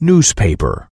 newspaper.